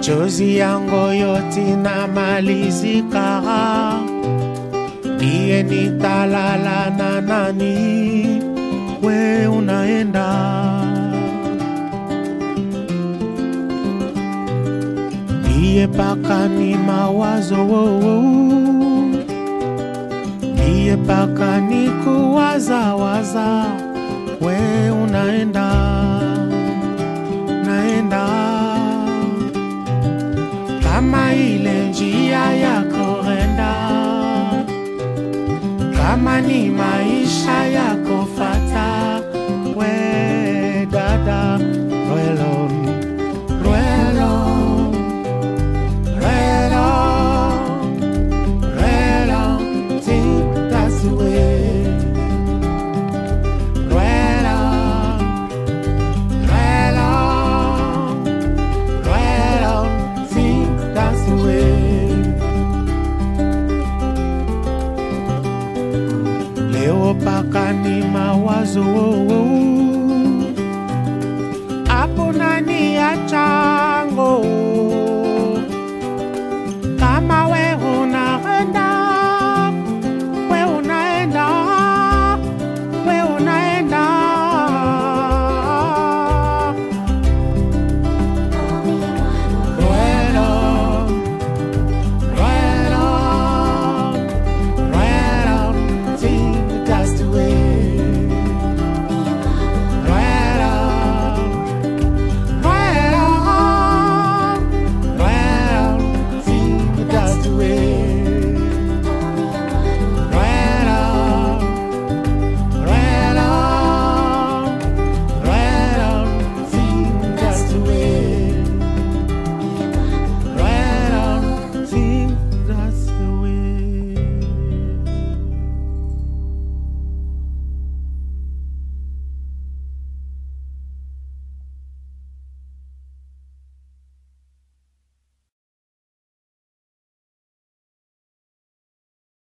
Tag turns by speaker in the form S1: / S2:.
S1: machozi yango yote na malizika, ndiye nitalala na nani? We unaenda. Ndiye paka ni mawazo ndiye paka ni kuwazawaza, we unaenda Tamani maisha yako leo paka ni mawazo hapo nani acha